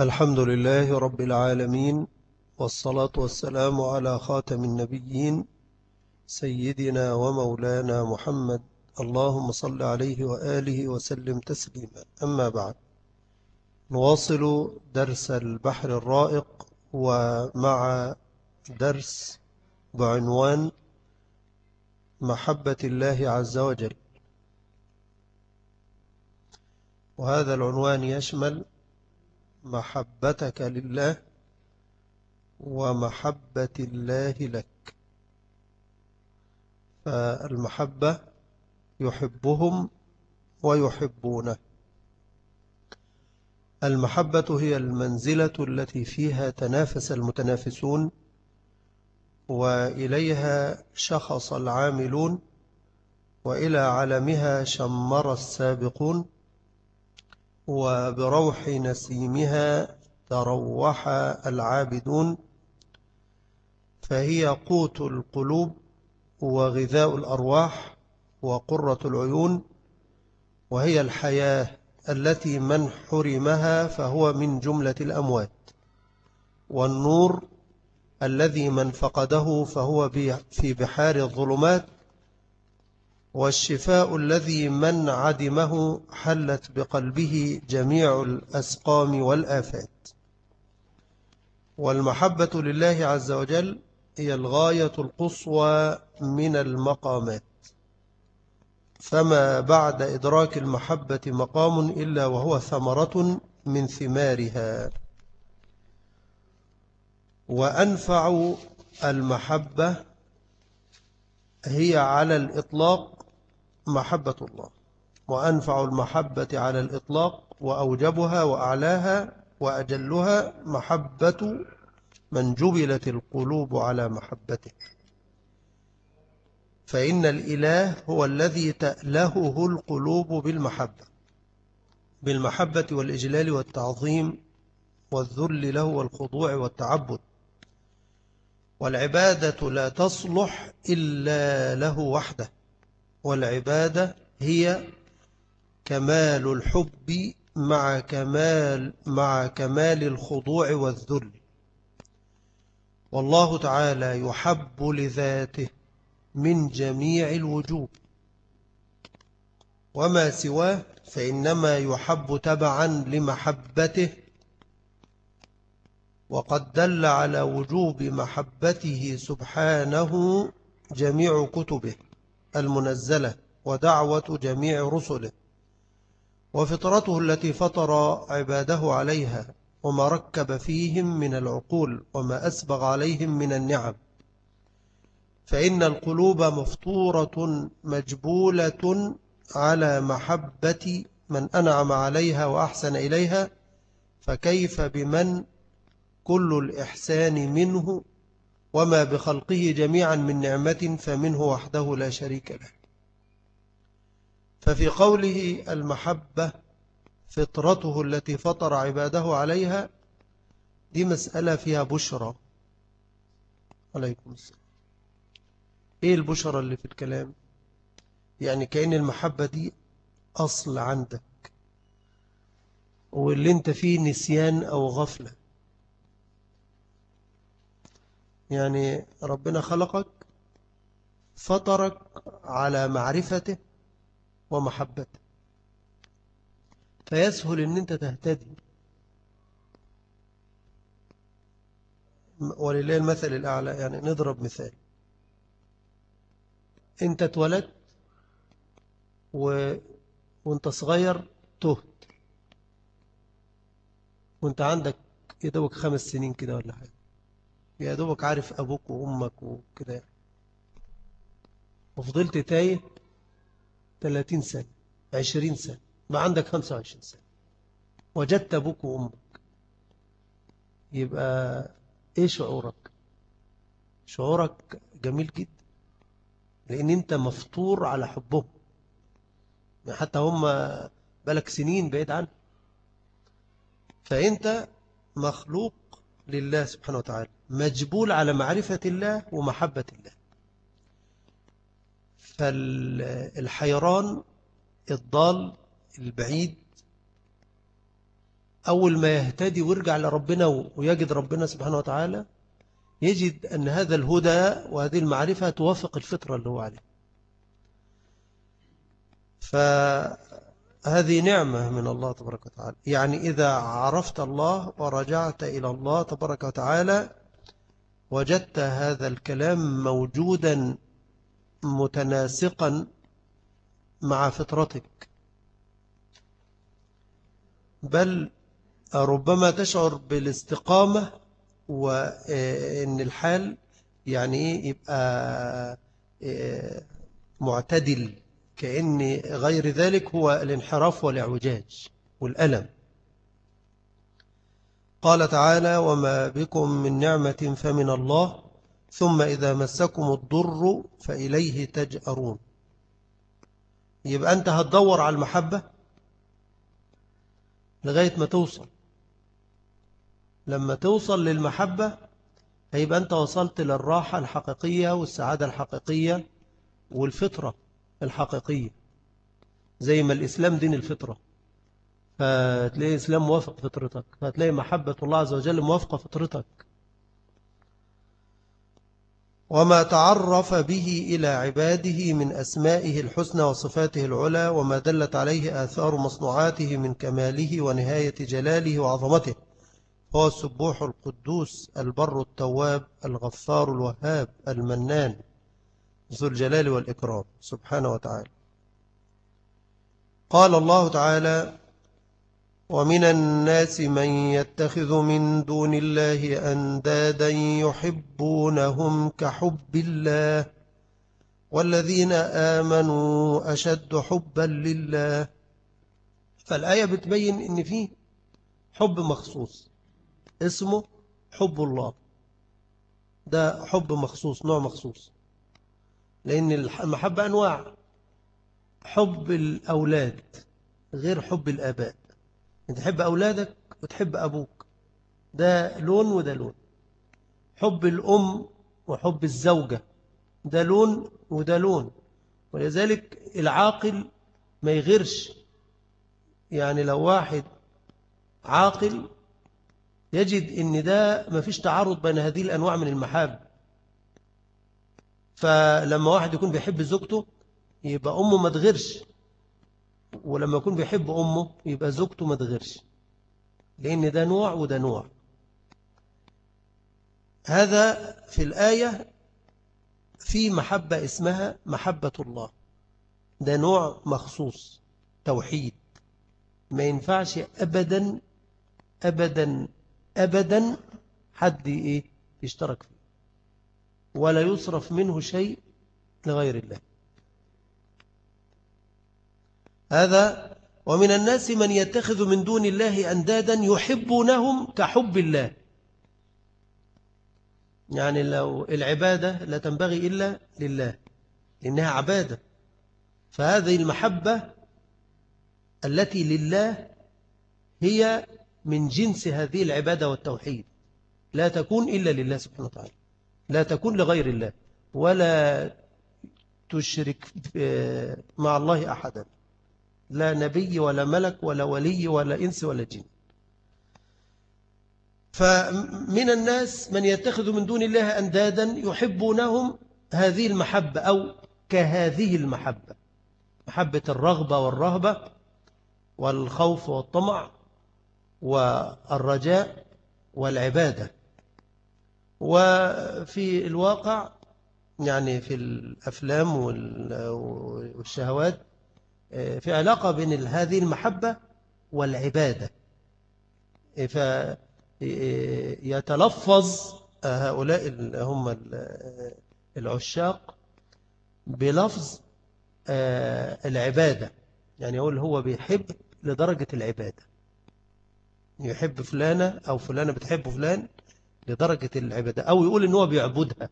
الحمد لله رب العالمين والصلاة والسلام على خاتم النبيين سيدنا ومولانا محمد. اللهم صل عليه وآله وسلم تسليما. أما بعد نواصل درس البحر الرائق ومع درس بعنوان محبة الله عز وجل. وهذا العنوان يشمل محبتك لله ومحبة الله لك. فالمحبة يحبهم ويحبونه. المحبة هي المنزلة التي فيها تنافس المتنافسون وإليها شخص العاملون وإلى علمها شمر السابقون. وبروح نسيمها تروح العابدون فهي قوت القلوب وغذاء الأرواح وقرة العيون وهي الحياة التي من حرمها فهو من جملة الأموات والنور الذي من فقده فهو في بحار الظلمات والشفاء الذي من عدمه حلت بقلبه جميع الأسقام والآفات. والمحبة لله عز وجل هي الغاية القصوى من المقامات. فما بعد إدراك المحبة مقام إلا وهو ثمرة من ثمارها. وأنفع المحبة هي على الإطلاق محبة الله وأنفع المحبة على الإطلاق وأوجبها وأعلاها وأجلها محبة من جبلت القلوب على محبته فإن الإله هو الذي تألهه القلوب بالمحبة بالمحبة والإجلال والتعظيم والذل له والخضوع والتعبد. والعبادة لا تصلح إلا له وحده. والعبادة هي كمال الحب مع كمال مع كمال الخضوع والذل. والله تعالى يحب لذاته من جميع الوجوب وما سواه فإنما يحب تبعا لمحبته. وقد دل على وجوب محبته سبحانه جميع كتبه. المنزلة ودعوة جميع رسله. وفطرته التي فطر عباده عليها وما ركب فيهم من العقول وما أسبغ عليهم من النعم. فإن القلوب مفطورة مجبولة على محبة من أنعم عليها وأحسن إليها فكيف بمن كل الإحسان منه وما بخلقه جميعا من نعمة فمنه وحده لا شريك له. ففي قوله المحبة فطرته التي فطر عباده عليها دي مسألة فيها بشرى. عليكم السلام. إيه البشرى اللي في الكلام؟ يعني كأن المحبة دي أصل عندك واللي أنت فيه نسيان أو غفلة. يعني ربنا خلقك فطرك على معرفته ومحبته. فيسهل إن أنت تهتدي. ولله المثل الأعلى يعني نضرب مثال. أنت اتولدت و... وأنت صغير تهت. وأنت عندك يا دوبك خمس سنين كده ولا حاجة. يا دوبك عارف أبوك وأمك وكده. وفضلت تايه 30 سنة 20 سنة. ما عندك 25 سنة. وجدت أبوك وأمك. يبقى إيه شعورك؟ شعورك جميل جدا. لأن أنت مفطور على حبهم. يعني حتى هم بالك سنين بعيد عنه فأنت مخلوق لله سبحانه وتعالى. مجبول على معرفة الله ومحبة الله. فالحيران الضال البعيد أول ما يهتدي ويرجع لربنا ويجد ربنا سبحانه وتعالى يجد أن هذا الهدى وهذه المعرفة توافق الفطرة اللي هو عليه فهذه نعمة من الله تبارك وتعالى. يعني إذا عرفت الله ورجعت إلى الله تبارك وتعالى وجدت هذا الكلام موجودا متناسقا مع فطرتك. بل ربما تشعر بالاستقامة وإن الحال يعني إيه يبقى إيه معتدل كأن غير ذلك هو الانحراف والإعوجاج والألم. قال تعالى وما بكم من نعمة فمن الله ثم إذا مسكم الضر فإليه تجأرون. يبقى أنت هتدور على المحبة لغاية ما توصل. لما توصل للمحبة هيبقى أنت وصلت للراحة الحقيقية والسعادة الحقيقية والفطرة الحقيقية زي ما الإسلام دين الفطرة. فتلاقي إسلام موافق فطرتك فتلاقي محبة الله عز وجل موافقة فطرتك. وما تعرف به إلى عباده من أسمائه الحسنى وصفاته العلى وما دلت عليه آثار مصنوعاته من كماله ونهاية جلاله وعظمته. هو السبوح القدوس البر التواب الغفار الوهاب المنان ذو الجلال والإكرام. سبحانه وتعالى. قال الله تعالى ومن الناس من يتخذ من دون الله أندادا يحبونهم كحب الله والذين آمنوا أشد حبا لله. فالآية بتبين إن فيه حب مخصوص اسمه حب الله. ده حب مخصوص نوع مخصوص. لأن المحبة أنواع حب الأولاد غير حب الآباء. تحب أولادك وتحب أبوك. ده لون وده لون. حب الأم وحب الزوجة ده لون وده لون. ولذلك العاقل ما يغيرش. يعني لو واحد عاقل يجد إن ده ما فيش تعارض بين هذه الأنواع من المحاب. فلما واحد يكون بيحب زوجته يبقى أمه ما تغيرش. ولما يكون بيحب أمه يبقى زوجته ما تغيرش. لأن ده نوع وده نوع. هذا في الآية في محبة اسمها محبة الله. ده نوع مخصوص توحيد. ما ينفعش أبدا أبدا أبدا حد إيه؟ يشترك فيه. ولا يصرف منه شيء لغير الله. هذا ومن الناس من يتخذ من دون الله أندادا يحبونهم كحب الله. يعني لو العبادة لا تنبغي إلا لله لأنها عبادة. فهذه المحبة التي لله هي من جنس هذه العبادة والتوحيد. لا تكون إلا لله سبحانه وتعالى. لا تكون لغير الله. ولا تشرك مع الله أحدا. لا نبي ولا ملك ولا ولي ولا إنس ولا جن. فمن الناس من يتخذ من دون الله أندادا يحبونهم هذه المحبة أو كهذه المحبة. محبة الرغبة والرهبة والخوف والطمع والرجاء والعبادة. وفي الواقع يعني في الأفلام والشهوات في علاقة بين هذه المحبة والعبادة. فيتلفظ هؤلاء هم العشاق بلفظ آه، العبادة. يعني يقول هو بيحب لدرجة العبادة. يحب فلانة أو فلانة بتحب فلان لدرجة العبادة. أو يقول إن هو بيعبدها.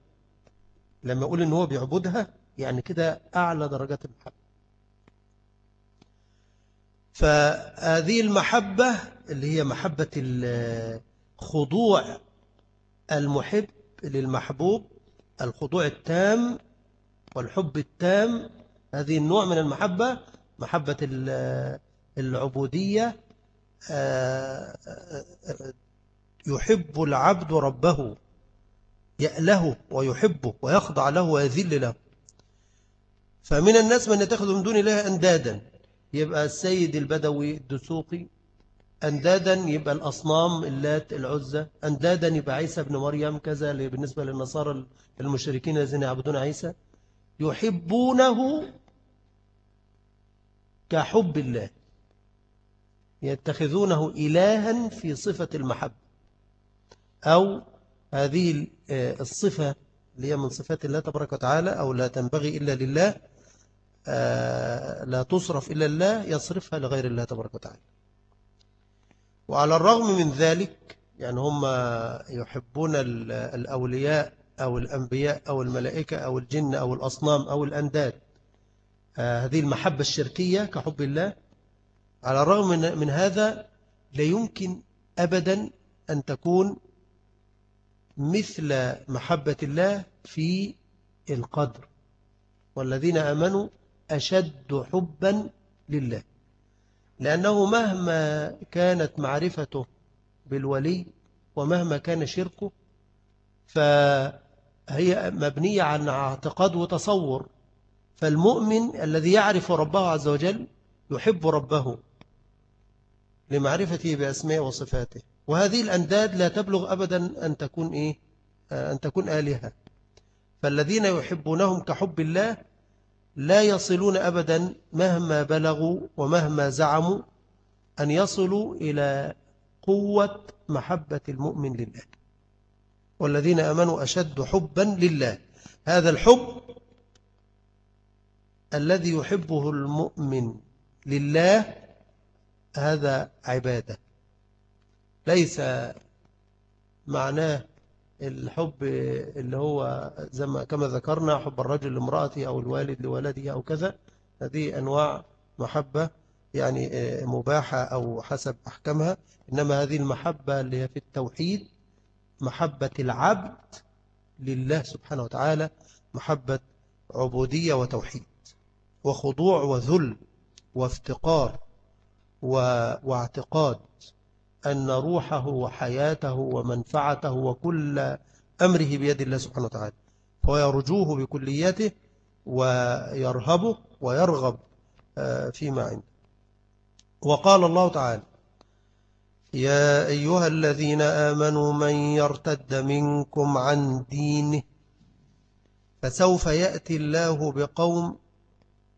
لما يقول إن هو بيعبدها يعني كده أعلى درجات المحبة. فهذه المحبة اللي هي محبة الخضوع المحب للمحبوب الخضوع التام والحب التام هذه النوع من المحبة محبة العبودية آه، يحب العبد ربه يأله ويحبه ويخضع له ويذل له. فمن الناس من يتخذ من دون الله أندادا. يبقى السيد البدوي الدسوقي أندادا يبقى الأصنام اللات العزة أندادا يبقى عيسى بن مريم كذا بالنسبة للنصارى المشركين الذين يعبدون عيسى يحبونه كحب الله يتخذونه إلها في صفة المحبة أو هذه الصفة اللي هي من صفات الله تبارك وتعالى أو لا تنبغي إلا لله آه، لا تصرف إلا الله يصرفها لغير الله تبارك وتعالى. وعلى الرغم من ذلك يعني هم يحبون الأولياء أو الأنبياء أو الملائكة أو الجن أو الأصنام أو الأنداد. آه، هذه المحبة الشركية كحب الله. على الرغم من هذا لا يمكن أبدا أن تكون مثل محبة الله في القدر. والذين أمنوا أشد حبا لله. لأنه مهما كانت معرفته بالولي ومهما كان شركه فهي مبنية عن اعتقاد وتصور. فالمؤمن الذي يعرف ربه عز وجل يحب ربه لمعرفته بأسماء وصفاته. وهذه الأنداد لا تبلغ أبدا أن تكون إيه؟ أن تكون آلهة. فالذين يحبونهم كحب الله لا يصلون أبدا مهما بلغوا ومهما زعموا أن يصلوا إلى قوة محبة المؤمن لله. والذين أمنوا أشد حبا لله. هذا الحب الذي يحبه المؤمن لله هذا عبادة. ليس معناه الحب اللي هو زي ما كما ذكرنا حب الرجل لامرأته أو الوالد لولده أو كذا هذه أنواع محبة يعني آه، مباحة أو حسب أحكامها. إنما هذه المحبة اللي هي في التوحيد محبة العبد لله سبحانه وتعالى محبة عبودية وتوحيد وخضوع وذل وافتقار واعتقاد. أن روحه وحياته ومنفعته وكل أمره بيد الله سبحانه وتعالى ويرجوه بكليته ويرهبه ويرغب آه، فيما عنده. وقال الله تعالى يا أيها الذين آمنوا من يرتد منكم عن دينه فسوف يأتي الله بقوم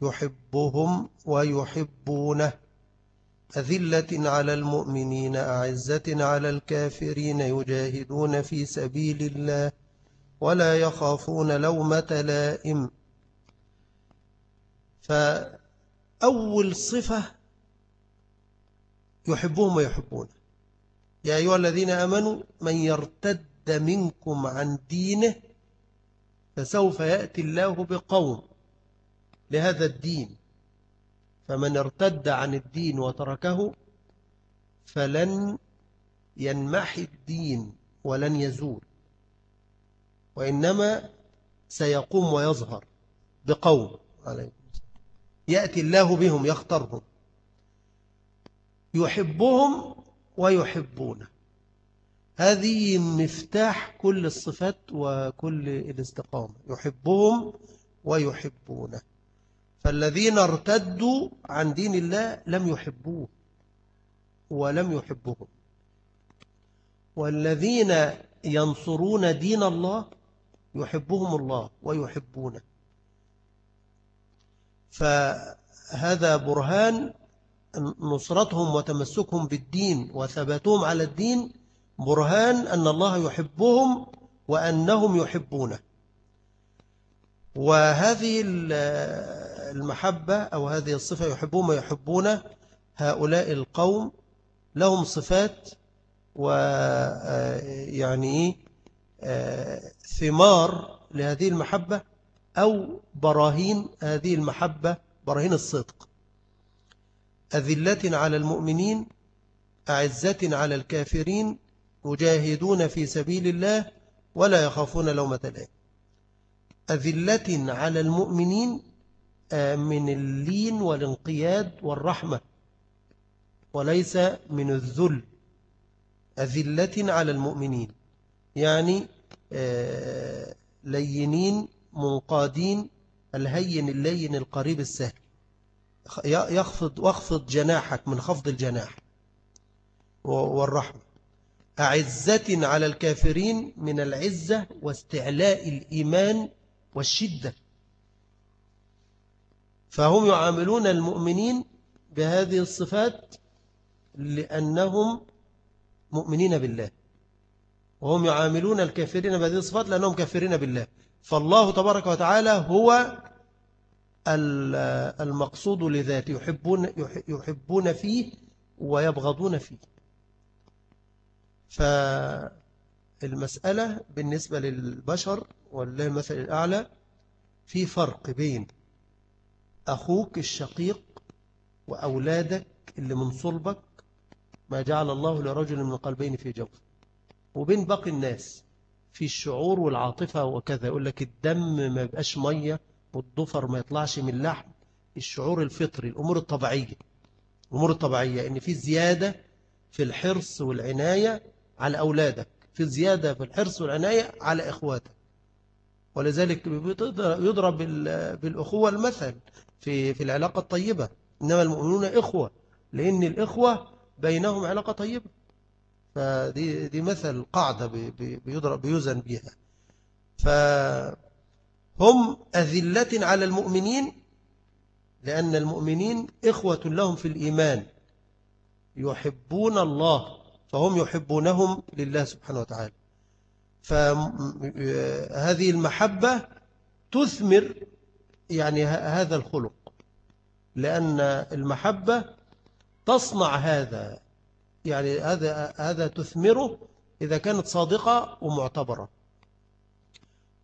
يحبهم ويحبونه. أذلة على المؤمنين أعزة على الكافرين يجاهدون في سبيل الله ولا يخافون لومة لائم. فأول صفة يحبهم ويحبون يا أيها الذين أمنوا من يرتد منكم عن دينه فسوف يأتي الله بقوم لهذا الدين. فمن ارتد عن الدين وتركه فلن ينمحي الدين ولن يزول وإنما سيقوم ويظهر بقوم يأتي الله بهم يختارهم يحبهم ويحبونه. هذه مفتاح كل الصفات وكل الاستقامة يحبهم ويحبونه. فالذين ارتدوا عن دين الله لم يحبوه ولم يحبهم والذين ينصرون دين الله يحبهم الله ويحبونه. فهذا برهان نصرتهم وتمسكهم بالدين وثباتهم على الدين برهان أن الله يحبهم وأنهم يحبونه. وهذه المحبة أو هذه الصفة يحبون ما يحبون هؤلاء القوم لهم صفات ويعني آه، ثمار لهذه المحبة أو براهين هذه المحبة براهين الصدق. أذلة على المؤمنين أعزة على الكافرين يجاهدون في سبيل الله ولا يخافون لومة لائم أذلة على المؤمنين آه، من اللين والانقياد والرحمة وليس من الذل أذلة على المؤمنين يعني آه، لينين منقادين الهين اللين القريب السهل. يخفض واخفض جناحك من خفض الجناح والرحمة. أعزة على الكافرين من العزة واستعلاء الإيمان والشدة. فهم يعاملون المؤمنين بهذه الصفات لأنهم مؤمنين بالله. وهم يعاملون الكافرين بهذه الصفات لأنهم كافرين بالله. فالله تبارك وتعالى هو المقصود لذاته. يحبون, يحبون فيه ويبغضون فيه. فالمسألة بالنسبة للبشر والله المثل الأعلى في فرق بين أخوك الشقيق وأولادك اللي من صلبك ما جعل الله لرجل من قلبين في جوف وبين باقي الناس في الشعور والعاطفة وكذا يقول لك الدم ما يبقاش مية والضفر ما يطلعش من اللحم. الشعور الفطري الأمور الطبيعية الأمور الطبيعية إن في زيادة في الحرص والعناية على أولادك في زيادة في الحرص والعناية على إخواتك. ولذلك يضرب بالأخوة المثل في في العلاقة الطيبة. إنما المؤمنون إخوة لأن الإخوة بينهم علاقة طيبة. فدي دي مثل قاعدة بيضرب بيوزن بها فهم أذلة على المؤمنين لأن المؤمنين إخوة لهم في الإيمان. يحبون الله فهم يحبونهم لله سبحانه وتعالى. فهذه المحبة تثمر يعني هذا الخلق لأن المحبة تصنع هذا يعني هذا هذا تثمره إذا كانت صادقة ومعتبرة.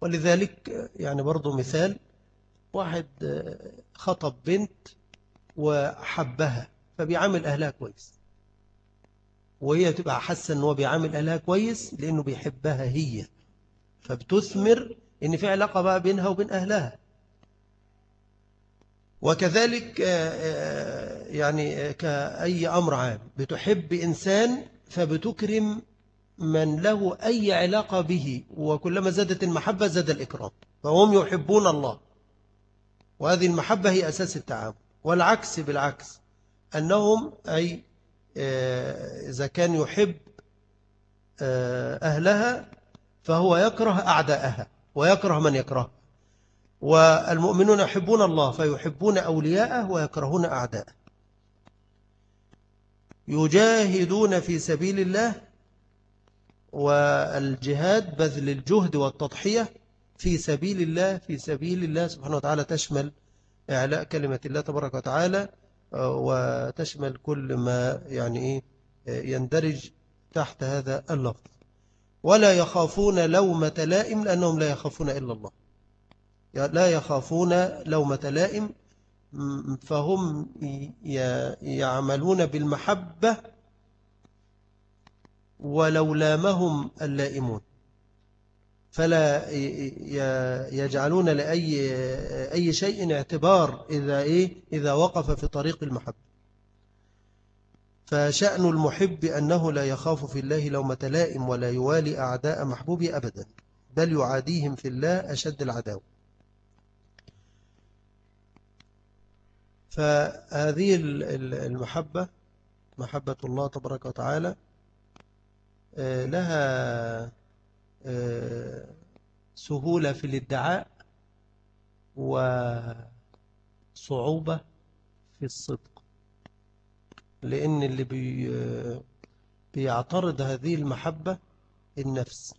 ولذلك يعني برضو مثال واحد خطب بنت وحبها فبيعامل أهلها كويس. وهي تبقى حاسة أنه بيعامل أهلها كويس لأنه بيحبها هي. فبتثمر أن في علاقة بقى بينها وبين أهلها. وكذلك آه، آه، يعني كأي أمر عام. بتحب إنسان فبتكرم من له أي علاقة به وكلما زادت المحبة زاد الإكرام. فهم يحبون الله. وهذه المحبة هي أساس التعامل. والعكس بالعكس. أنهم أي آه، إذا كان يحب أهلها فهو يكره أعداءها ويكره من يكره والمؤمنون يحبون الله فيحبون أولياءه ويكرهون أعداءه. يجاهدون في سبيل الله والجهاد بذل الجهد والتضحية في سبيل الله في سبيل الله سبحانه وتعالى تشمل إعلاء كلمة الله تبارك وتعالى وتشمل كل ما يعني إيه يندرج تحت هذا اللفظ. ولا يخافون لومة لائم لأنهم لا يخافون إلا الله. لا يخافون لومة لائم فهم يعملون بالمحبة ولو لامهم اللائمون. فلا يجعلون لأي أي شيء اعتبار إذا, إيه إذا وقف في طريق المحبة. فشأن المحب أنه لا يخاف في الله لومة لائم ولا يوالي أعداء محبوبه أبدا بل يعاديهم في الله أشد العداوة. فهذه المحبة محبة الله تبارك وتعالى آه، لها آه، سهولة في الادعاء وصعوبة في الصدق. لأن اللي بي بيعترض هذه المحبة النفس.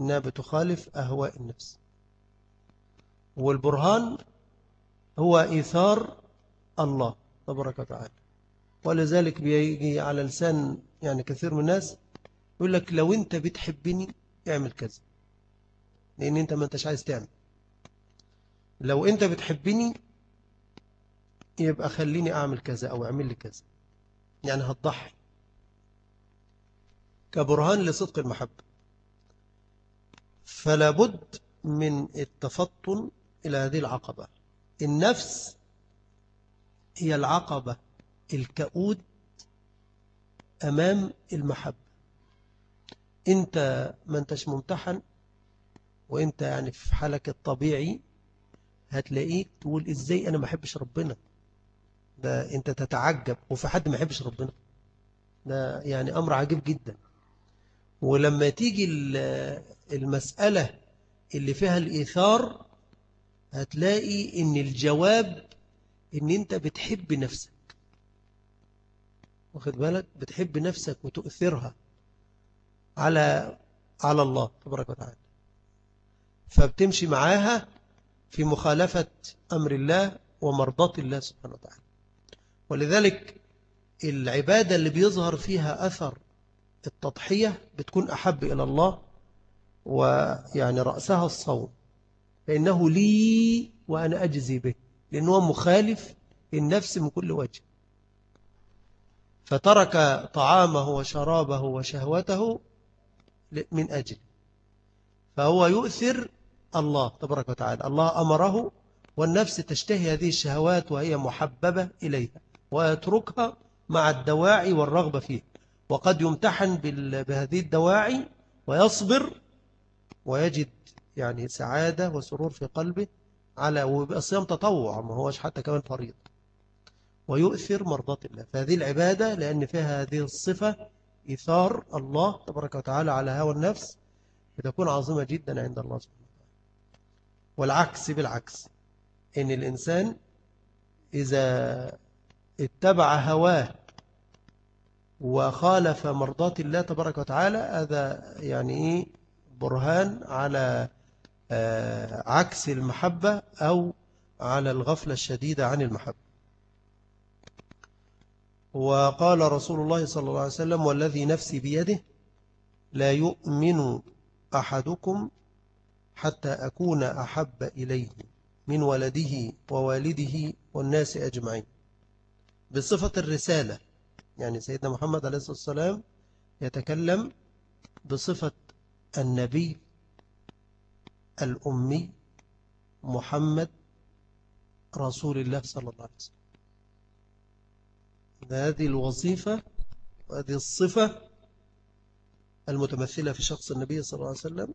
إنها بتخالف أهواء النفس. والبرهان هو إيثار الله تبارك وتعالى. ولذلك بيجي على لسان يعني كثير من الناس يقول لك لو أنت بتحبني اعمل كذا لأن أنت ما أنتش عايز تعمل. لو أنت بتحبني يبقى خليني أعمل كذا أو اعمل لي كذا. يعني هتضحي. كبرهان لصدق المحبة. فلا بد من التفطن إلى هذه العقبة. النفس هي العقبة الكؤود أمام المحبة. أنت ما أنتش ممتحن وأنت يعني في حالك الطبيعي هتلاقيك تقول إزاي أنا ما أحبش ربنا؟ ده أنت تتعجب وفي حد ما يحبش ربنا؟ ده يعني أمر عجيب جدا. ولما تيجي المسألة اللي فيها الإيثار هتلاقي إن الجواب إن أنت بتحب نفسك. واخد بالك؟ بتحب نفسك وتؤثرها على على الله تبارك وتعالى. فبتمشي معاها في مخالفة أمر الله ومرضاة الله سبحانه وتعالى. ولذلك العبادة اللي بيظهر فيها أثر التضحية بتكون أحب إلى الله ويعني رأسها الصوم. فإنه لي وأنا أجزي به لأنه مخالف النفس من كل وجه. فترك طعامه وشرابه وشهوته من أجل فهو يؤثر الله تبارك وتعالى. الله أمره والنفس تشتهي هذه الشهوات وهي محببة إليها ويتركها مع الدواعي والرغبة فيه وقد يمتحن بهذه الدواعي ويصبر ويجد يعني سعادة وسرور في قلبه على ويبقى الصيام تطوع ما هوش حتى كمان فريض ويؤثر مرضات الله فهذه العبادة لأن فيها هذه الصفة إثار الله تبارك وتعالى على هوى النفس بتكون عظيمة جدا عند الله سبحانه وتعالى. والعكس بالعكس. إن الإنسان إذا اتبع هواه وخالف مرضات الله تبارك وتعالى هذا يعني إيه؟ برهان على عكس المحبة أو على الغفلة الشديدة عن المحبة. وقال رسول الله صلى الله عليه وسلم والذي نفسي بيده لا يؤمن أحدكم حتى أكون أحب إليه من ولده ووالده والناس أجمعين. بصفة الرسالة يعني سيدنا محمد عليه الصلاة والسلام يتكلم بصفة النبي الأمي محمد رسول الله صلى الله عليه وسلم. هذه الوظيفة وهذه الصفة المتمثلة في شخص النبي صلى الله عليه وسلم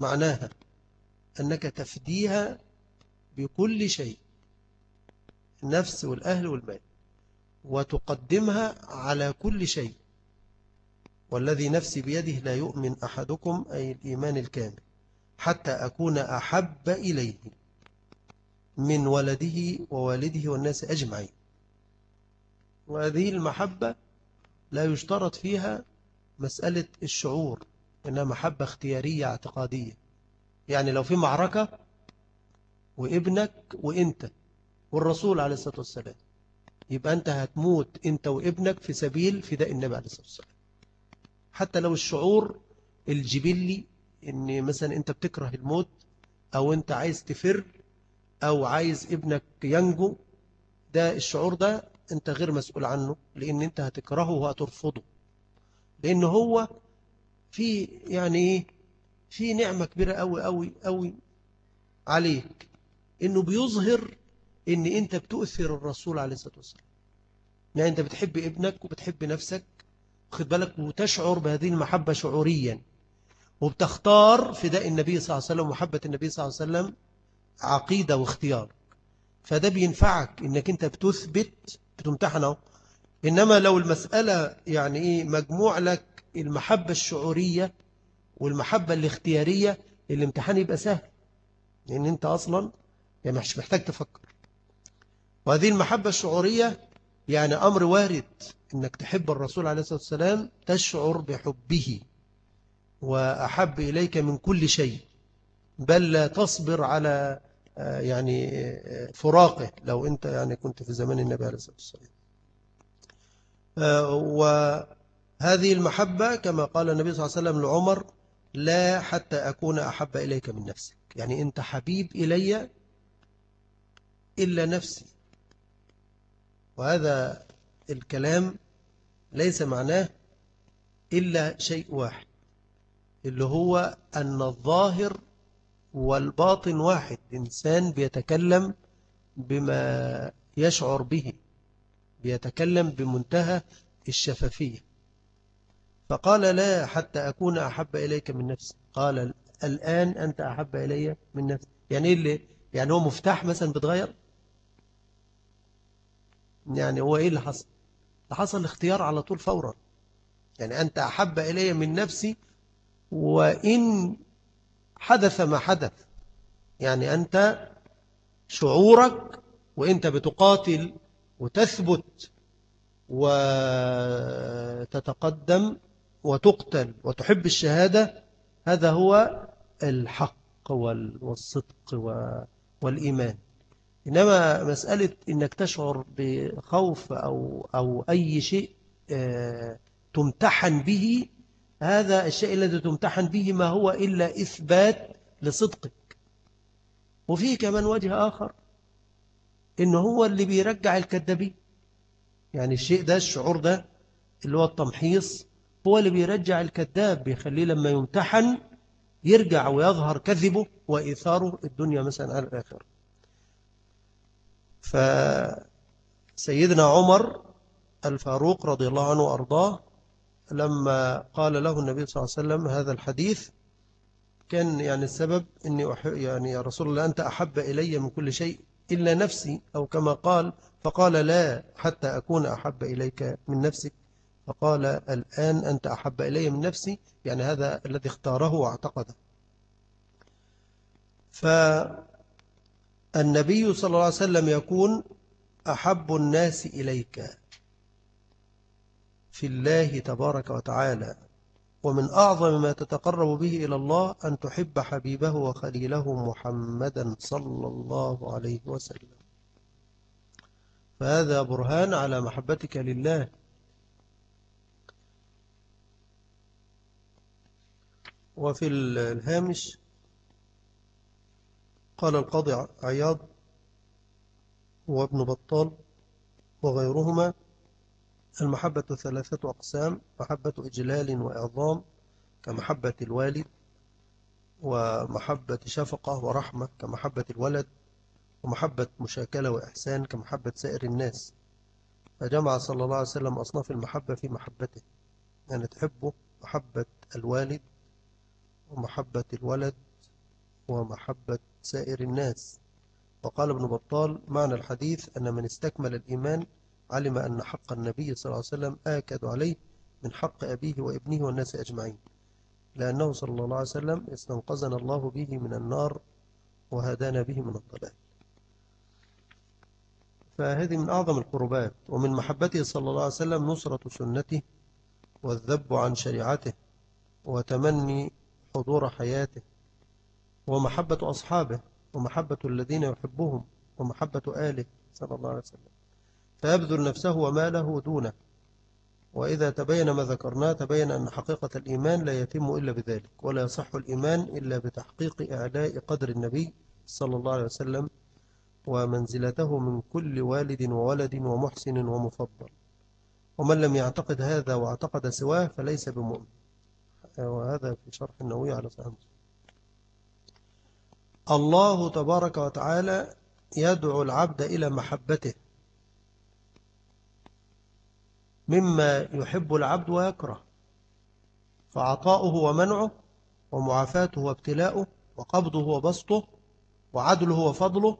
معناها أنك تفديها بكل شيء النفس والأهل والمال وتقدمها على كل شيء. والذي نفسي بيده لا يؤمن أحدكم أي الإيمان الكامل. حتى أكون أحب إليه من ولده ووالده والناس أجمعين. وهذه المحبة لا يشترط فيها مسألة الشعور إنها محبة اختيارية اعتقادية. يعني لو في معركة وابنك وإنت والرسول عليه الصلاة والسلام يبقى أنت هتموت أنت وابنك في سبيل فداء النبي عليه الصلاة والسلام. حتى لو الشعور الجبلي إن مثلا أنت بتكره الموت أو أنت عايز تفر أو عايز ابنك ينجو ده الشعور ده أنت غير مسؤول عنه لأن أنت هتكرهه وهترفضه. لأن هو في يعني إيه؟ في نعمة كبيرة أوي أوي أوي عليك. إنه بيظهر إن أنت بتؤثر الرسول عليه الصلاة والسلام. يعني أنت بتحب ابنك وبتحب نفسك خد بالك؟ وتشعر بهذه المحبة شعوريا. وبتختار فداء النبي صلى الله عليه وسلم ومحبة النبي صلى الله عليه وسلم عقيدة واختيار. فده بينفعك إنك أنت بتثبت بتمتحنه إنما لو المسألة يعني إيه مجموع لك المحبة الشعورية والمحبة الاختيارية الامتحان يبقى سهل. لأن أنت أصلا يعني مش محتاج تفكر. وهذه المحبة الشعورية يعني أمر وارد أنك تحب الرسول عليه الصلاة والسلام تشعر بحبه. وأحب إليك من كل شيء بل لا تصبر على آه، يعني آه، فراقه لو أنت يعني كنت في زمان النبي عليه الصلاة والسلام. آه، وهذه المحبة كما قال النبي صلى الله عليه وسلم لعمر لا حتى أكون أحب إليك من نفسك. يعني أنت حبيب إلي إلا نفسي. وهذا الكلام ليس معناه إلا شيء واحد. اللي هو أن الظاهر والباطن واحد إنسان بيتكلم بما يشعر به بيتكلم بمنتهى الشفافية. فقال لا حتى أكون أحب إليك من نفسي. قال الآن أنت أحب إلي من نفسي. يعني إيه اللي؟ يعني هو مفتاح مثلا بتغير؟ يعني هو إيه اللي حصل؟ حصل الاختيار على طول فورا. يعني أنت أحب إلي من نفسي وإن حدث ما حدث. يعني أنت شعورك وإنت بتقاتل وتثبت وتتقدم وتقتل وتحب الشهادة هذا هو الحق والصدق والإيمان. إنما مسألة إنك تشعر بخوف أو, أو أي شيء آه، تمتحن به هذا الشيء الذي تمتحن به ما هو إلا إثبات لصدقك. وفيه كمان وجه آخر إنه هو اللي بيرجع الكذابين يعني الشيء ده الشعور ده اللي هو التمحيص هو اللي بيرجع الكذاب بيخليه لما يمتحن يرجع ويظهر كذبه وإيثاره الدنيا مثلا على الآخر. فسيدنا عمر الفاروق رضي الله عنه وأرضاه لما قال له النبي صلى الله عليه وسلم هذا الحديث كان يعني السبب أني يعني يا رسول الله أنت أحب إلي من كل شيء إلا نفسي أو كما قال فقال لا حتى أكون أحب إليك من نفسك. فقال الآن أنت أحب إلي من نفسي يعني هذا الذي اختاره واعتقده. فالنبي صلى الله عليه وسلم يكون أحب الناس إليك. في الله تبارك وتعالى. ومن أعظم ما تتقرب به إلى الله أن تحب حبيبه وخليله محمدا صلى الله عليه وسلم. فهذا برهان على محبتك لله. وفي الهامش قال القاضي عياض وابن بطال وغيرهما المحبة ثلاثة أقسام محبة إجلال وإعظام كمحبة الوالد ومحبة شفقة ورحمة كمحبة الولد ومحبة مشاكلة وإحسان كمحبة سائر الناس. فجمع صلى الله عليه وسلم أصناف المحبة في محبته. يعني تحبه محبة الوالد ومحبة الولد ومحبة سائر الناس. وقال ابن بطال معنى الحديث أن من استكمل الإيمان علم أن حق النبي صلى الله عليه وسلم آكد عليه من حق أبيه وابنه والناس أجمعين. لأنه صلى الله عليه وسلم استنقذنا الله به من النار وهدانا به من الضلال. فهذه من أعظم القربات ومن محبته صلى الله عليه وسلم نصرة سنته والذب عن شريعته وتمني حضور حياته ومحبة أصحابه ومحبة الذين يحبهم ومحبة آله صلى الله عليه وسلم. فيبذل نفسه وماله دونه. وإذا تبين ما ذكرناه تبين أن حقيقة الإيمان لا يتم إلا بذلك ولا يصح الإيمان إلا بتحقيق إعلاء قدر النبي صلى الله عليه وسلم ومنزلته من كل والد وولد ومحسن ومفضل. ومن لم يعتقد هذا واعتقد سواه فليس بمؤمن. وهذا في شرح النووي على صحيح الله تبارك وتعالى يدعو العبد إلى محبته. مما يحب العبد ويكره. فعطاؤه ومنعه ومعافاته وابتلاؤه وقبضه وبسطه وعدله وفضله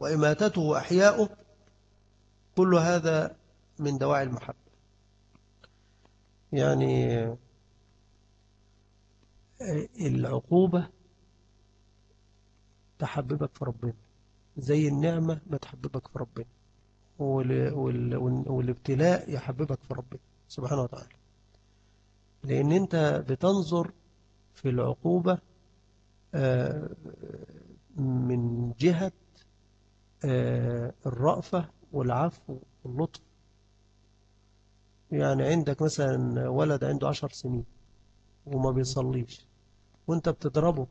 وإماتته وأحياؤه كل هذا من دواعي المحبة. يعني العقوبة تحببك في ربنا زي النعمة ما تحببك في ربنا. والابتلاء يحببك في ربنا سبحانه وتعالى. لأن أنت بتنظر في العقوبة آه، من جهة آه، الرأفة والعفو واللطف. يعني عندك مثلا ولد عنده عشر سنين وما بيصليش وأنت بتضربه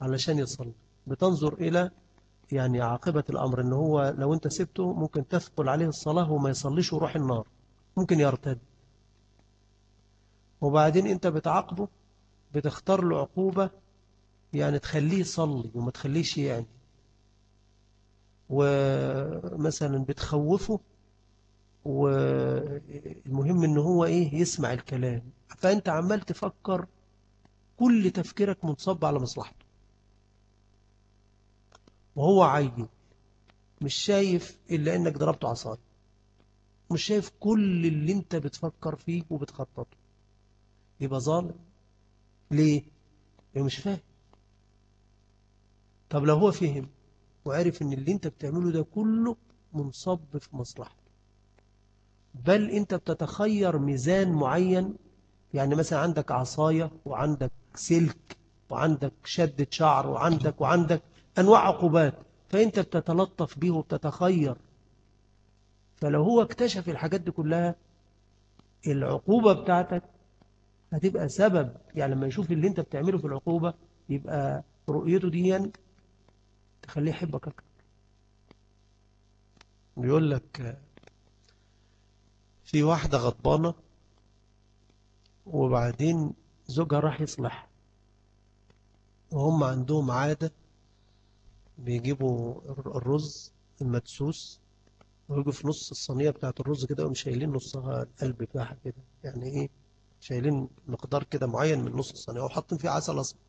علشان يصلي بتنظر إلى يعني عاقبة الأمر إن هو لو أنت سبته ممكن تثقل عليه الصلاة وما يصليش ويروح النار. ممكن يرتد. وبعدين أنت بتعاقبه بتختار له عقوبة يعني تخليه يصلي وما تخليش يعني. ومثلا بتخوفه والمهم إن هو إيه يسمع الكلام. فأنت عمال تفكر كل تفكيرك منصب على مصلحته. وهو عين مش شايف إلا إنك ضربته عصاي مش شايف كل اللي أنت بتفكر فيه وبتخططه. يبقى ظالم. ليه؟ يبقى مش فاهم. طب لو هو فهم وعرف إن اللي أنت بتعمله ده كله منصب في مصلحته. بل أنت بتتخير ميزان معين. يعني مثلا عندك عصاية وعندك سلك وعندك شدة شعر وعندك وعندك أنواع عقوبات فأنت بتتلطف به وبتتخير فلو هو اكتشف الحاجات دي كلها العقوبة بتاعتك هتبقى سبب. يعني لما يشوف اللي أنت بتعمله في العقوبة يبقى رؤيته دي تخليه يحبك أكتر. بيقول لك في واحدة غضبانة وبعدين زوجها راح يصلح وهم عندهم عادة بيجيبوا الرز المدسوس ويجوا في نص الصينية بتاعت الرز كده ومش شايلين نصها القلب بتاعها كده. يعني إيه؟ شايلين مقدار كده معين من نص الصينية وحاطين فيه عسل أسمر.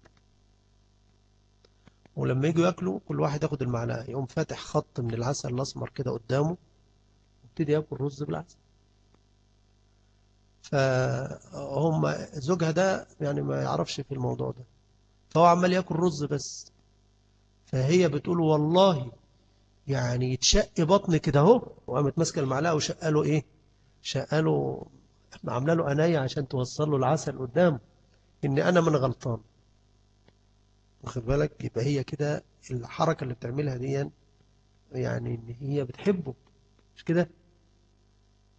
ولما يجوا ياكلوا كل واحد ياخد المعلقة يقوم فاتح خط من العسل الأسمر كده قدامه وابتدي ياكل رز بالعسل. فهم زوجها ده يعني ما يعرفش في الموضوع ده. فهو عمال ياكل رز بس. فهي بتقول والله يعني يتشق بطن كده اهو. وقامت ماسكة المعلقة وشقة له إيه؟ شقة له عاملة له انايه عشان توصل له العسل قدامه ان أنا من غلطان. واخد بالك؟ يبقى هي كده الحركة اللي بتعملها دي يعني إن هي بتحبه مش كده؟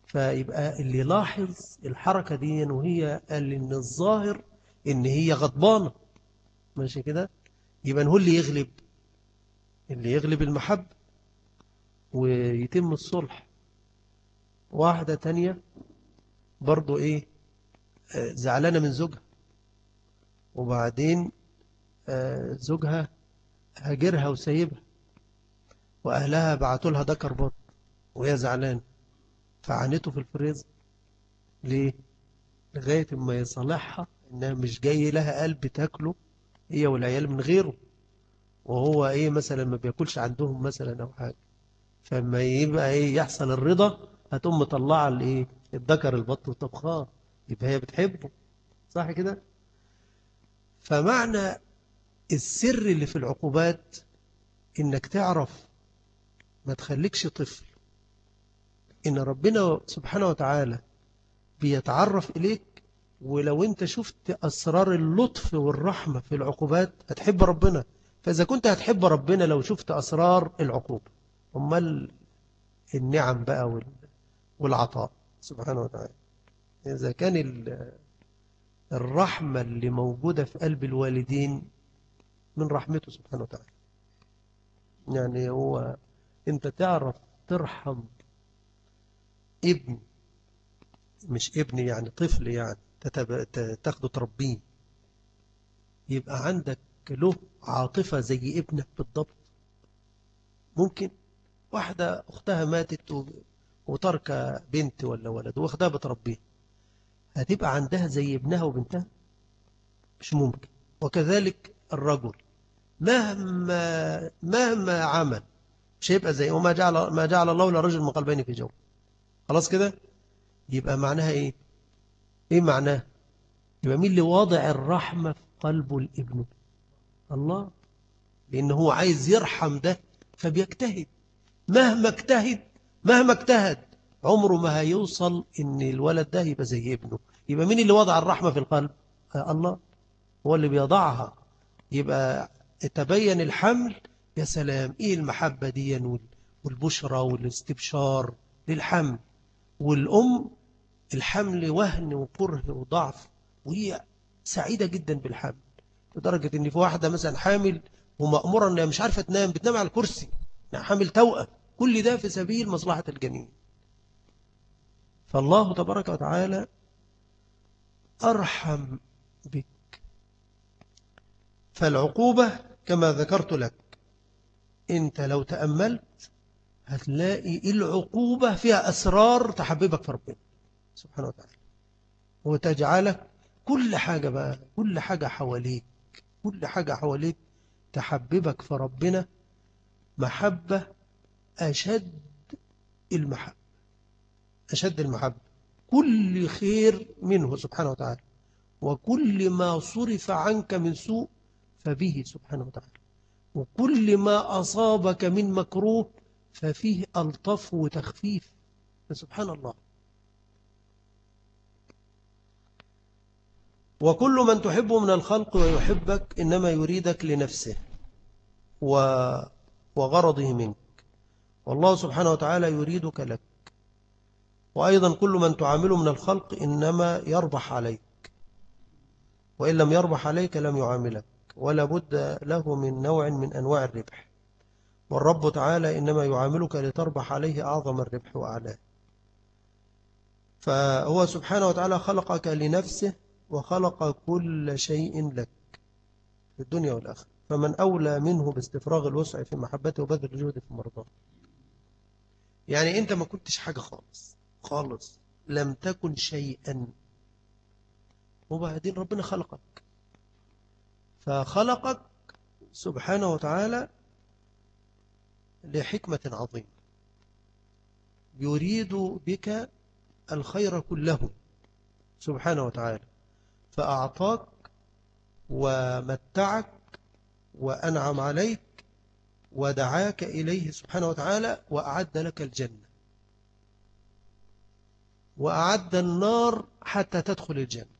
فيبقى اللي لاحظ الحركة دي وهي قال إن الظاهر إن هي غضبانة. ماشي كده؟ يبقى هو اللي يغلب. اللي يغلب المحب ويتم الصلح. واحدة تانية برضو إيه آه، زعلانة من زوجها. وبعدين آه، زوجها هاجرها وسايبها وأهلها بعتوا لها ذكر بط وهي زعلانة. فعانته في الفريزر ليه؟ لغاية ما يصالحها إنها مش جاي لها قلب تاكله هي والعيال من غيره. وهو إيه مثلا ما بياكلش عندهم مثلا أو حاجة. فما يبقى إيه يحصل الرضا هتقوم مطلعة الإيه؟ الذكر البط وطبخاه يبقى هي بتحبه. صح كده؟ فمعنى السر اللي في العقوبات إنك تعرف ما تخليكش طفل. إن ربنا سبحانه وتعالى بيتعرف إليك ولو أنت شفت أسرار اللطف والرحمة في العقوبات هتحب ربنا. فإذا كنت هتحب ربنا لو شفت أسرار العقوبة أمال النعم بقى والعطاء. سبحانه وتعالى. إذا كان الرحمة اللي موجودة في قلب الوالدين من رحمته سبحانه وتعالى. يعني هو أنت تعرف ترحم ابن مش ابن يعني طفل يعني تاخده تربيه. يبقى عندك له عاطفة زي ابنك بالضبط. ممكن واحدة أختها ماتت وترك بنت ولا ولد واخدها بتربيه هتبقى عندها زي ابنها وبنتها؟ مش ممكن. وكذلك الرجل. مهما مهما عمل مش هيبقى زي وما جعل ما جعل الله لرجل من قلبين في جو خلاص كده؟ يبقى معناها إيه؟ إيه معناه؟ يبقى مين اللي واضع الرحمة في قلبه الابن؟ الله. لأن هو عايز يرحم ده فبيجتهد. مهما اجتهد مهما اجتهد عمره ما هيوصل إن الولد ده يبقى زي ابنه. يبقى مين اللي وضع الرحمة في القلب؟ آه الله. هو اللي بيضعها. يبقى تبين الحمل يا سلام إيه المحبة دي والبشرى والاستبشار للحمل. والأم الحمل وهن وكره وضعف وهي سعيدة جدا بالحمل. لدرجة إن في واحدة مثلا حامل ومأمورة إنها مش عارفة تنام بتنام على الكرسي حامل توأة كل ده في سبيل مصلحة الجنين. فالله تبارك وتعالى أرحم بك. فالعقوبة كما ذكرت لك أنت لو تأملت هتلاقي العقوبة فيها أسرار تحببك في ربنا سبحانه وتعالى وتجعلك كل حاجة بقى كل حاجة حواليك. كل حاجة حواليك تحببك في ربنا محبة أشد المحبة أشد المحبة. كل خير منه سبحانه وتعالى وكل ما صرف عنك من سوء فبه سبحانه وتعالى وكل ما أصابك من مكروه ففيه ألطف وتخفيف. سبحان الله. وكل من تحبه من الخلق ويحبك إنما يريدك لنفسه وغرضه منك. والله سبحانه وتعالى يريدك لك. وأيضا كل من تعامله من الخلق إنما يربح عليك. وإن لم يربح عليك لم يعاملك. ولا بد له من نوع من أنواع الربح. والرب تعالى إنما يعاملك لتربح عليه أعظم الربح وأعلاه. فهو سبحانه وتعالى خلقك لنفسه وخلق كل شيء لك في الدنيا والآخرة. فمن أولى منه باستفراغ الوسع في محبته وبذل الجهد في مرضاه. يعني أنت ما كنتش حاجة خالص. خالص. لم تكن شيئا. وبعدين ربنا خلقك. فخلقك سبحانه وتعالى لحكمة عظيمة. يريد بك الخير كله سبحانه وتعالى. فأعطاك ومتعك وأنعم عليك ودعاك إليه سبحانه وتعالى وأعد لك الجنة. وأعد النار حتى تدخل الجنة.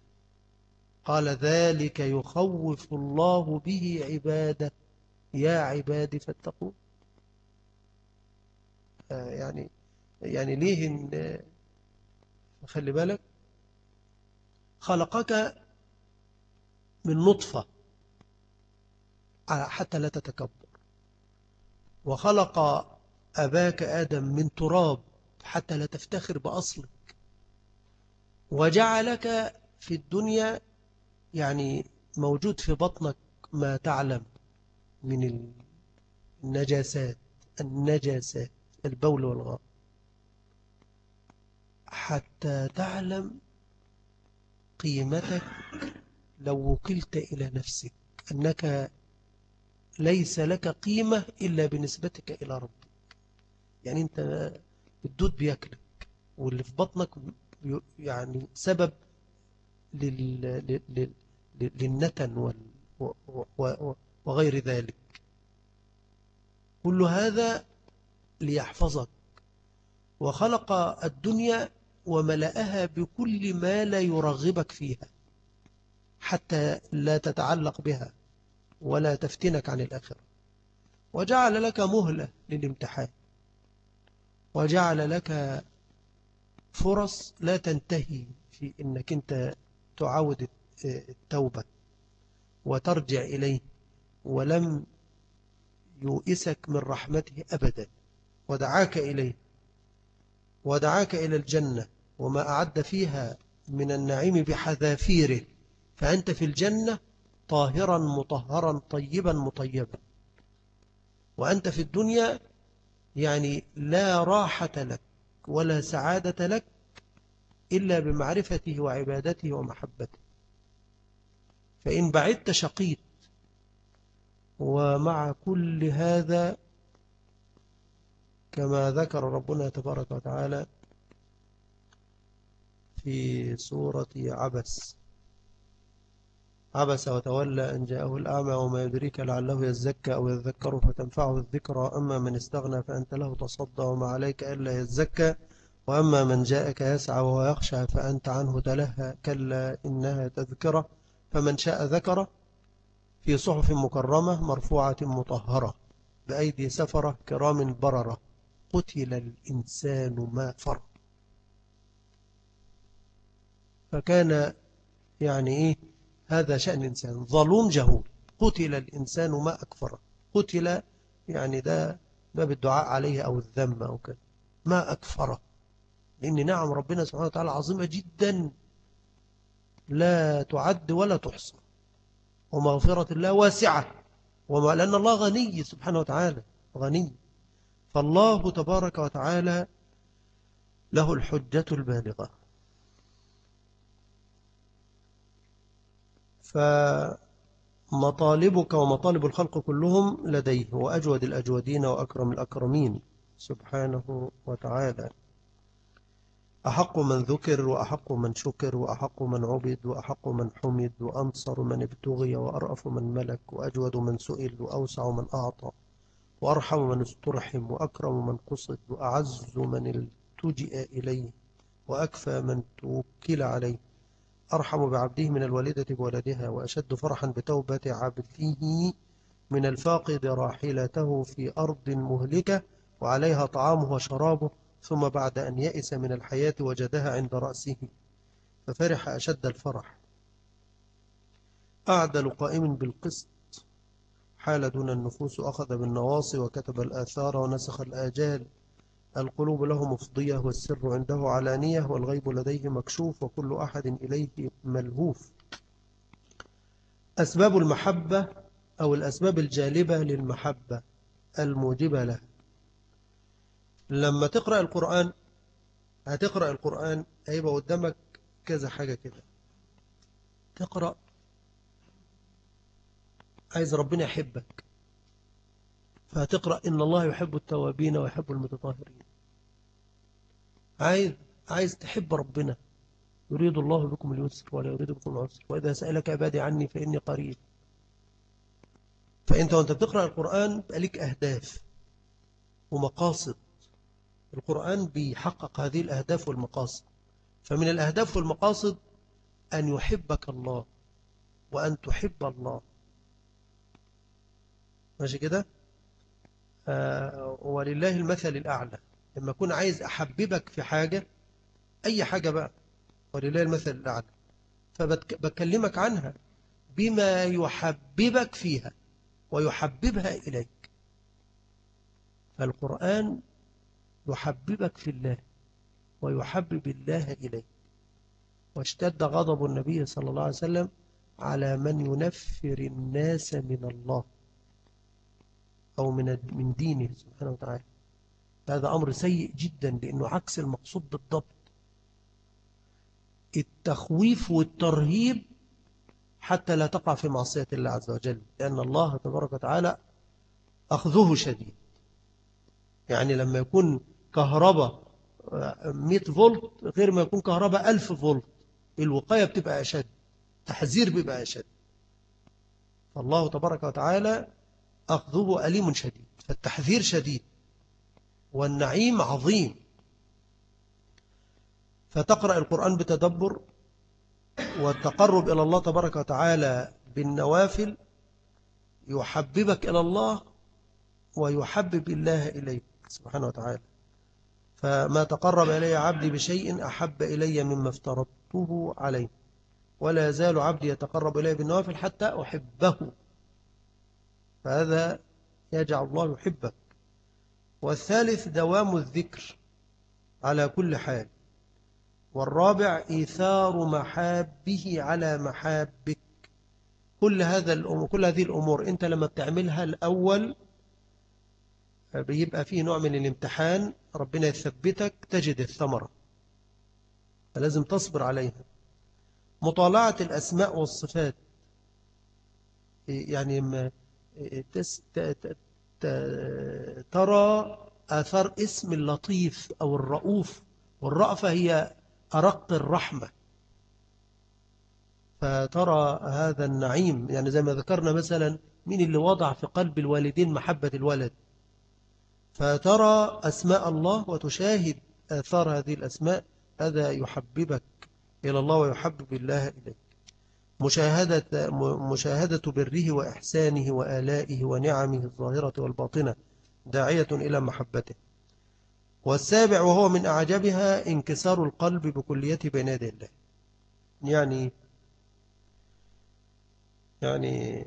قال ذلك يخوف الله به عباده. يا عبادي فاتقون. آه، يعني يعني ليه إن خلي بالك. خلقك من نطفة حتى لا تتكبر. وخلق أباك آدم من تراب حتى لا تفتخر بأصلك. وجعلك في الدنيا يعني موجود في بطنك ما تعلم من النجاسات النجاسات البول والغاء حتى تعلم قيمتك لو وكلت إلى نفسك أنك ليس لك قيمة إلا بنسبتك إلى ربك. يعني أنت الدود بيأكلك واللي في بطنك يعني سبب للنتن وغير ذلك. كل هذا ليحفظك. وخلق الدنيا وملأها بكل ما لا يرغبك فيها. حتى لا تتعلق بها ولا تفتنك عن الآخرة. وجعل لك مهلة للامتحان. وجعل لك فرص لا تنتهي في أنك أنت تعاود التوبة وترجع إليه ولم يؤسك من رحمته أبدا. ودعاك إليه. ودعاك إلى الجنة وما أعد فيها من النعيم بحذافيره. فأنت في الجنة طاهرا مطهرا طيبا مطيبا. وأنت في الدنيا يعني لا راحة لك ولا سعادة لك إلا بمعرفته وعبادته ومحبته. فإن بعدت شقيت ومع كل هذا كما ذكر ربنا تبارك وتعالى في سورة عبس. عبس وتولى أن جاءه الأعمى وما يدريك لعله يزكى أو يذكر فتنفعه الذكرى. أما من استغنى فأنت له تصدى وما عليك إلا يزكى. وأما من جاءك يسعى وهو يخشى فأنت عنه تلهى. كلا إنها تذكرة. فمن شاء ذكره في صحف مكرمة مرفوعة مطهرة بأيدي سفرة كرام بررة. قتل الإنسان ما فر. فكان يعني إيه هذا شأن الإنسان. ظلوم جهول. قتل الإنسان ما أكفر. قتل يعني ده باب الدعاء عليه أو الذم أو كذا. ما أكفره لأن نعم ربنا سبحانه وتعالى عظيمة جدا. لا تعد ولا تحصى. ومغفرة الله واسعة. وما لأن الله غني سبحانه وتعالى. غني. فالله تبارك وتعالى له الحجة البالغة. فمطالبك ومطالب الخلق كلهم لديه وأجود الأجودين وأكرم الأكرمين سبحانه وتعالى. أحق من ذكر وأحق من شكر وأحق من عبد وأحق من حمد وأنصر من ابتغي وأرأف من ملك وأجود من سئل وأوسع من أعطى وأرحم من استرحم وأكرم من قصد وأعز من التجئ إليه وأكفى من توكل عليه. أرحم بعبده من الوالدة بولدها وأشد فرحا بتوبة عبده من الفاقد راحلته في أرض مهلكة وعليها طعامه وشرابه ثم بعد أن يئس من الحياة وجدها عند رأسه ففرح أشد الفرح. أعدل قائم بالقسط. حال دون النفوس أخذ بالنواصي وكتب الآثار ونسخ الآجال. القلوب له مفضية والسر عنده علانية والغيب لديه مكشوف وكل أحد إليه ملهوف. أسباب المحبة أو الأسباب الجالبة للمحبة الموجبة له. لما تقرأ القرآن هتقرأ القرآن هيبقى قدامك كذا حاجة كده. تقرأ عايز ربنا يحبك فهتقرأ إن الله يحب التوابين ويحب المتطهرين. عايز عايز تحب ربنا. يريد الله بكم اليسر ولا يريد بكم العسر. وإذا سألك عبادي عني فإني قريب. فأنت وأنت بتقرأ القرآن لك أهداف ومقاصد. القرآن بيحقق هذه الأهداف والمقاصد. فمن الأهداف والمقاصد أن يحبك الله وأن تحب الله. ماشي كده؟ آه ولله المثل الأعلى. لما أكون عايز أحببك في حاجة أي حاجة بقى ولله المثل الأعلى. فبكلمك عنها بما يحببك فيها ويحببها إليك. فالقرآن يحببك في الله ويحبب الله إليك. واشتد غضب النبي صلى الله عليه وسلم على من ينفر الناس من الله أو من من دينه سبحانه وتعالى. هذا أمر سيء جدا لأنه عكس المقصود بالضبط. التخويف والترهيب حتى لا تقع في معصية الله عز وجل لأن الله تبارك وتعالى أخذه شديد. يعني لما يكون كهرباء 100 فولت غير ما يكون كهرباء 1000 فولت الوقاية بتبقى أشد تحذير بيبقى أشد. فالله تبارك وتعالى أخذه أليم شديد فالتحذير شديد. والنعيم عظيم. فتقرأ القرآن بتدبر والتقرب إلى الله تبارك وتعالى بالنوافل يحببك إلى الله ويحبب الله إليك سبحانه وتعالى. فما تقرب إلي عبدي بشيء أحب إلي مما افترضته عليه. ولا يزال عبدي يتقرب إلي بالنوافل حتى أحبه. فهذا يجعل الله يحبك والثالث دوام الذكر على كل حال والرابع إيثار محابه على محابك. كل هذا الأمور كل هذه الأمور أنت لما بتعملها الأول بيبقى فيه نوع من الامتحان ربنا يثبتك تجد الثمرة. فلازم تصبر عليها. مطالعة الأسماء والصفات يعني ترى آثار اسم اللطيف أو الرؤوف والرأفة هي أرق الرحمة. فترى هذا النعيم يعني زي ما ذكرنا مثلا مين اللي وضع في قلب الوالدين محبة الولد. فترى أسماء الله وتشاهد آثار هذه الأسماء هذا يحببك إلى الله ويحبب الله إليك. مشاهدة, مشاهدة بره وإحسانه وآلائه ونعمه الظاهرة والباطنة داعية إلى محبته. والسابع وهو من أعجبها انكسار القلب بكلية بين يدي الله. يعني يعني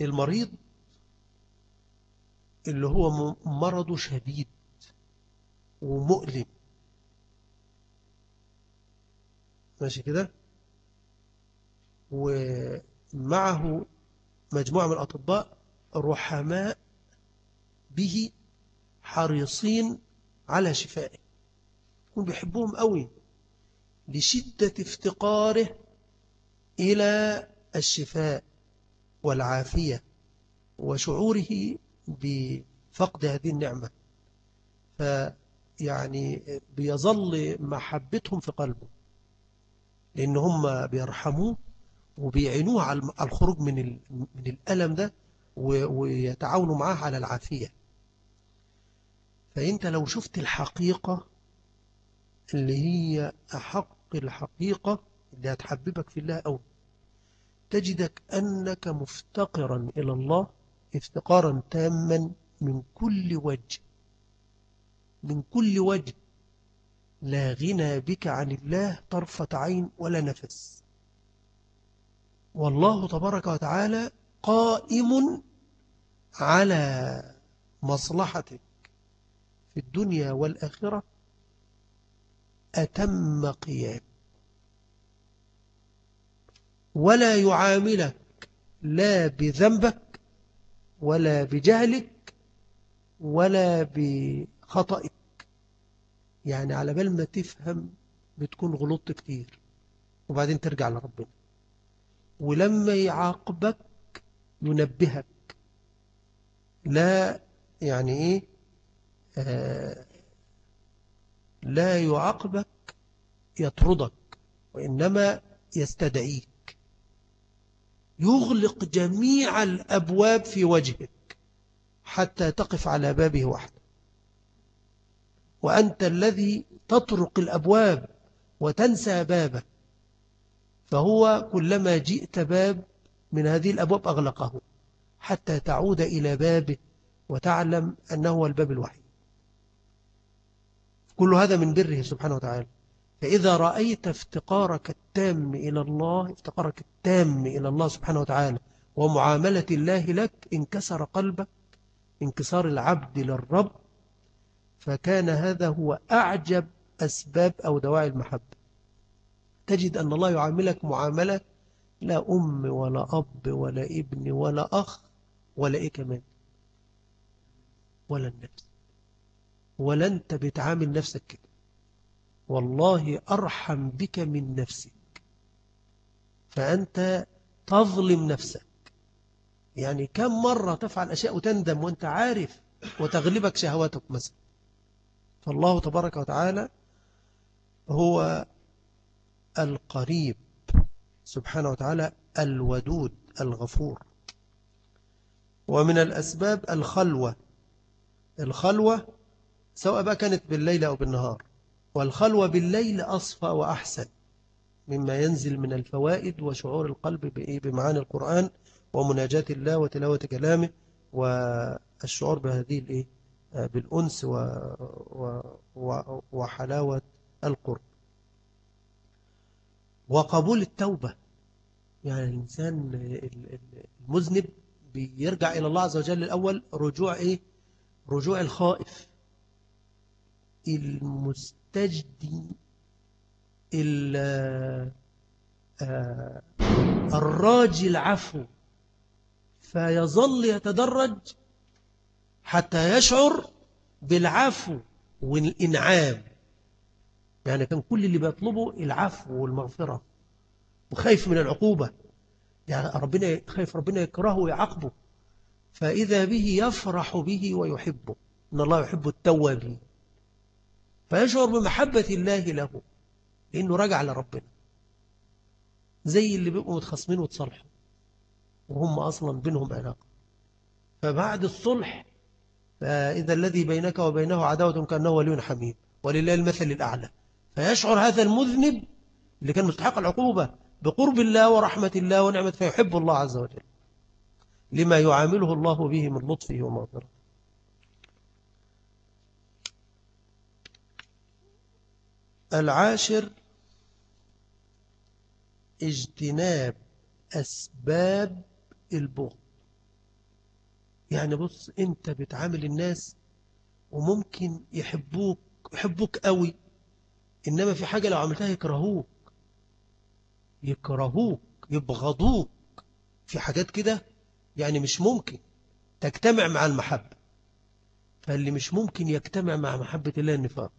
المريض اللي هو مرضه شديد ومؤلم. ماشي كده؟ ومعه مجموعة من الأطباء رحماء به حريصين على شفائه. يكون بيحبهم قوي لشدة افتقاره إلى الشفاء والعافية وشعوره بفقد هذه النعمة. فيعني بيظل محبتهم في قلبه لأن هم بيرحموه وبيعينوه على الخروج من من الألم ده ويتعاونوا معاه على العافية. فأنت لو شفت الحقيقة اللي هي أحق الحقيقة اللي هتحببك في الله أو تجدك أنك مفتقرا إلى الله افتقارا تاما من كل وجه من كل وجه. لا غنى بك عن الله طرفة عين ولا نفس. والله تبارك وتعالى قائم على مصلحتك في الدنيا والآخرة. أتم قيام ولا يعاملك لا بذنبك ولا بجهلك ولا بخطئك. يعني على بال ما تفهم بتكون غلطت كتير. وبعدين ترجع لربنا. ولما يعاقبك ينبهك. لا يعني إيه؟ آه لا يعاقبك يطردك وإنما يستدعيك. يغلق جميع الأبواب في وجهك حتى تقف على بابه وحده. وأنت الذي تطرق الأبواب وتنسى بابه فهو كلما جئت باب من هذه الأبواب أغلقه حتى تعود إلى بابه وتعلم أنه هو الباب الوحيد. كل هذا من بره سبحانه وتعالى. فإذا رأيت افتقارك التام إلى الله افتقارك التام إلى الله سبحانه وتعالى ومعاملة الله لك انكسر قلبك انكسار العبد للرب فكان هذا هو أعجب أسباب أو دواعي المحبة. تجد أن الله يعاملك معاملة لا أم ولا أب ولا ابن ولا أخ ولا إيه كمان ولا النفس. ولا أنت بتعامل نفسك كده. والله أرحم بك من نفسك. فأنت تظلم نفسك. يعني كم مرة تفعل أشياء وتندم وأنت عارف وتغلبك شهواتك مثلا. فالله تبارك وتعالى هو القريب. سبحانه وتعالى الودود الغفور. ومن الأسباب الخلوة. الخلوة سواء بقى كانت بالليل أو بالنهار. والخلوة بالليل أصفى وأحسن مما ينزل من الفوائد وشعور القلب بمعاني القرآن ومناجاة الله وتلاوة كلامه والشعور بهذه بالأنس. وحلاوة القرب وقبول التوبة. يعني الإنسان المذنب بيرجع إلى الله عز وجل الأول رجوع إيه؟ رجوع الخائف. المستجدي آه، الراجي العفو. فيظل يتدرج حتى يشعر بالعفو والإنعام. يعني كان كل اللي بيطلبه العفو والمغفرة. وخايف من العقوبة. يعني ربنا خايف ربنا يكرهه ويعاقبه. فإذا به يفرح به ويحبه. إن الله يحب التوابين. فيشعر بمحبة الله له. لأنه رجع لربنا. زي اللي بيبقوا متخصمين وتصالحوا. وهم أصلا بينهم علاقة. فبعد الصلح فإذا الذي بينك وبينه عداوة كأنه ولي حميد ولله المثل الأعلى. فيشعر هذا المذنب اللي كان مستحق العقوبة بقرب الله ورحمة الله ونعمة فيحب الله عز وجل لما يعامله الله به من لطفه ومغفرته. العاشر اجتناب أسباب البغض. يعني بص انت بتعامل الناس وممكن يحبوك يحبوك قوي. إنما في حاجة لو عملتها يكرهوك. يكرهوك يبغضوك. في حاجات كده يعني مش ممكن. تجتمع مع المحبة. فاللي مش ممكن يجتمع مع محبة الله النفاق.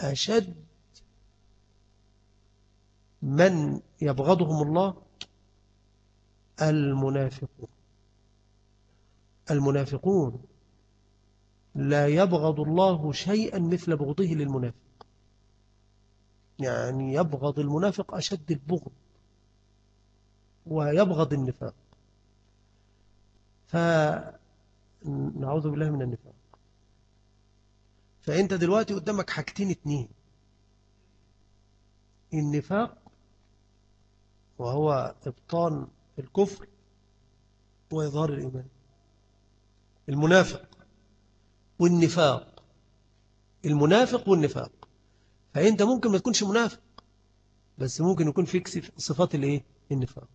أشد من يبغضهم الله المنافقون. المنافقون. لا يبغض الله شيئا مثل بغضه للمنافق. يعني يبغض المنافق أشد البغض ويبغض النفاق. فنعوذ بالله من النفاق. فأنت دلوقتي قدامك حاجتين اتنين. النفاق وهو إبطان الكفر وإظهار الإيمان. المنافق والنفاق. المنافق والنفاق. فأنت ممكن ما تكونش منافق بس ممكن يكون فيك صفات الإيه؟ النفاق.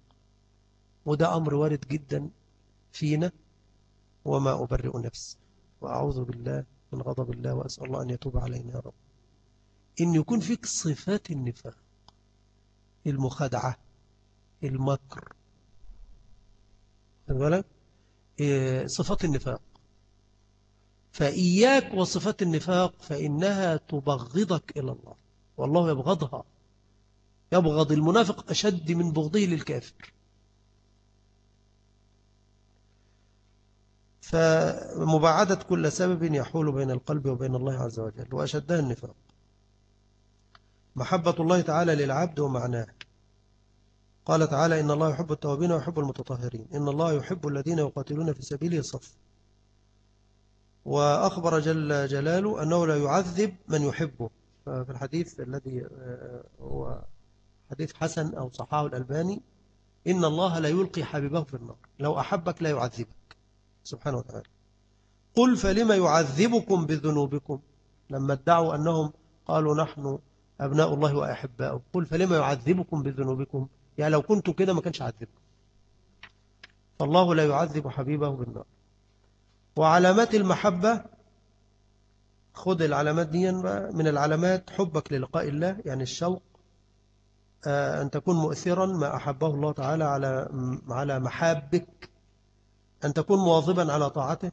وده أمر وارد جدا فينا وما أبرئ نفسي. وأعوذ بالله من غضب الله وأسأل الله أن يتوب علينا يا رب. إن يكون فيك صفات النفاق. المخادعة المكر. بالك؟ إيه، صفات النفاق. فإياك وصفات النفاق فإنها تبغضك إلى الله. والله يبغضها. يبغض المنافق أشد من بغضه للكافر. فمباعدة كل سبب يحول بين القلب وبين الله عز وجل وأشدها النفاق. محبة الله تعالى للعبد ومعناه. قال تعالى إن الله يحب التوابين ويحب المتطهرين. إن الله يحب الذين يقاتلون في سبيله صف وأخبر جل جلاله أنه لا يعذب من يحبه. في الحديث الذي آه، هو حديث حسن أو صحاه الألباني إن الله لا يلقي حبيبه في النار. لو أحبك لا يعذبك. سبحانه وتعالى. قل فلما يعذبكم بذنوبكم؟ لما ادعوا أنهم قالوا نحن أبناء الله وأحباؤه. قل فلما يعذبكم بذنوبكم؟ يعني لو كنتوا كده ما كانش عذبكم. فالله لا يعذب حبيبه بالنار. وعلامات المحبة خذ العلامات دي من العلامات حبك للقاء الله يعني الشوق آه، أن تكون مؤثرا ما أحبه الله تعالى على على محابك أن تكون مواظبا على طاعته.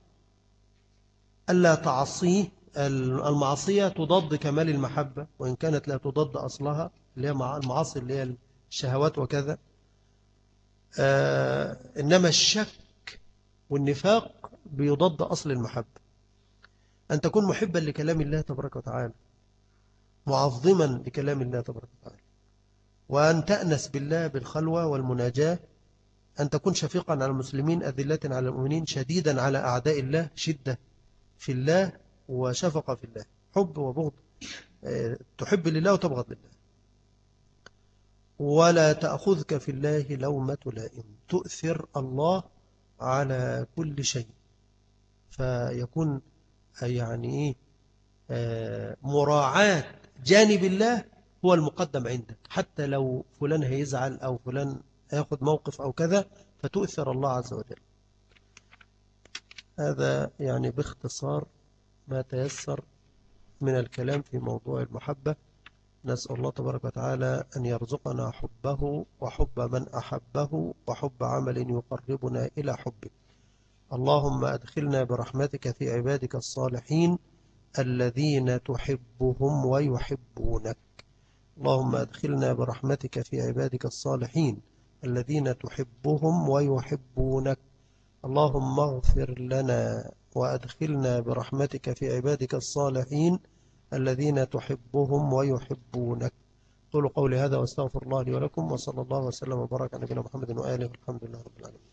ألا تعصيه المعصية تضاد كمال المحبة وإن كانت لا تضاد أصلها اللي هي المعاصي اللي هي الشهوات وكذا. آه، إنما الشك والنفاق بيضاد أصل المحبة. أن تكون محبا لكلام الله تبارك وتعالى. معظما لكلام الله تبارك وتعالى. وأن تأنس بالله بالخلوة والمناجاة. أن تكون شفيقا على المسلمين أذلة على المؤمنين شديدا على أعداء الله شدة في الله وشفقة في الله. حب وبغض. آه، تحب لله وتبغض لله. ولا تأخذك في الله لومة لائم تؤثر الله على كل شيء. فيكون يعني إيه آه، مراعاة جانب الله هو المقدم عندك. حتى لو فلان هيزعل أو فلان هياخد موقف أو كذا فتؤثر الله عز وجل. هذا يعني باختصار ما تيسر من الكلام في موضوع المحبة. نسأل الله تبارك وتعالى أن يرزقنا حبه وحب من أحبه وحب عمل يقربنا إلى حبه. اللهم أدخلنا برحمتك في عبادك الصالحين الذين تحبهم ويحبونك. اللهم أدخلنا برحمتك في عبادك الصالحين الذين تحبهم ويحبونك. اللهم اغفر لنا وأدخلنا برحمتك في عبادك الصالحين الذين تحبهم ويحبونك. قولوا قولي هذا واستغفر الله لي ولكم وصلى الله وسلم وبارك على نبينا محمد وآله والحمد لله رب العالمين.